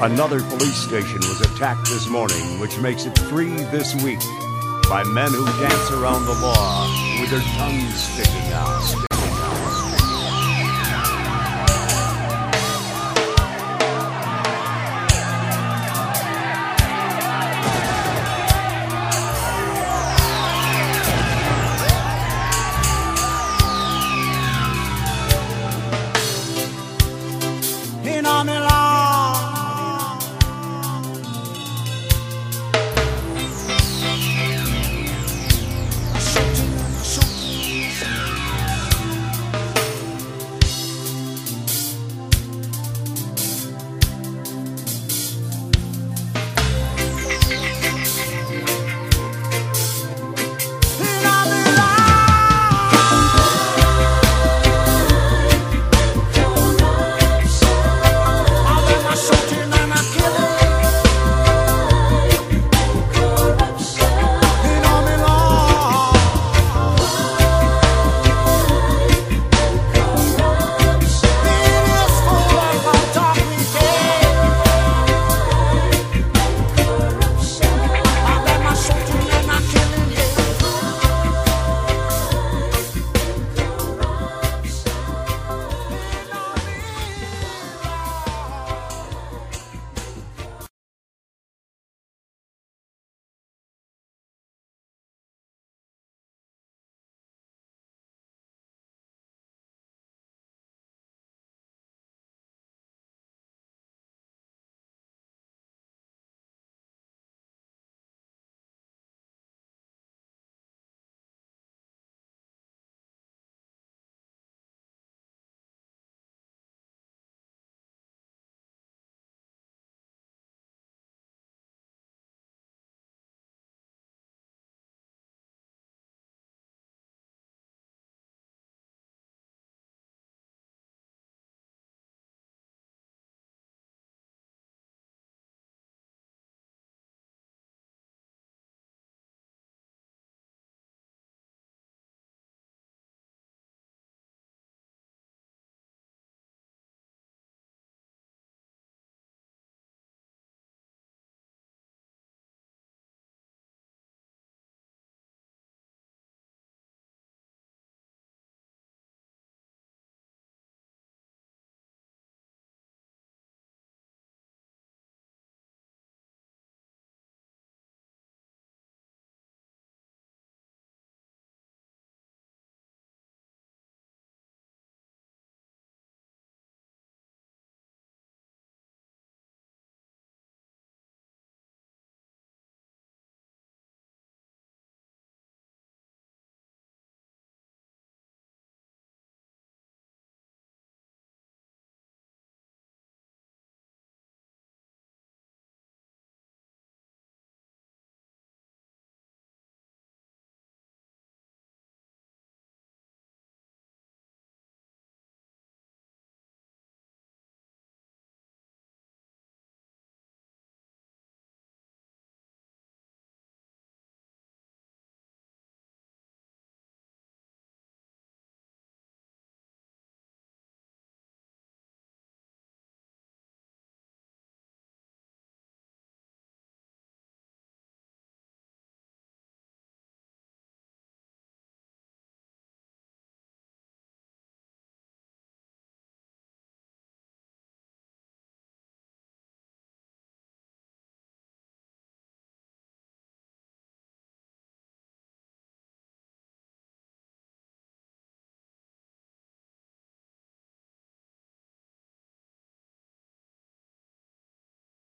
Another police station was attacked this morning, which makes it three this week by men who dance around the law with their tongues sticking out.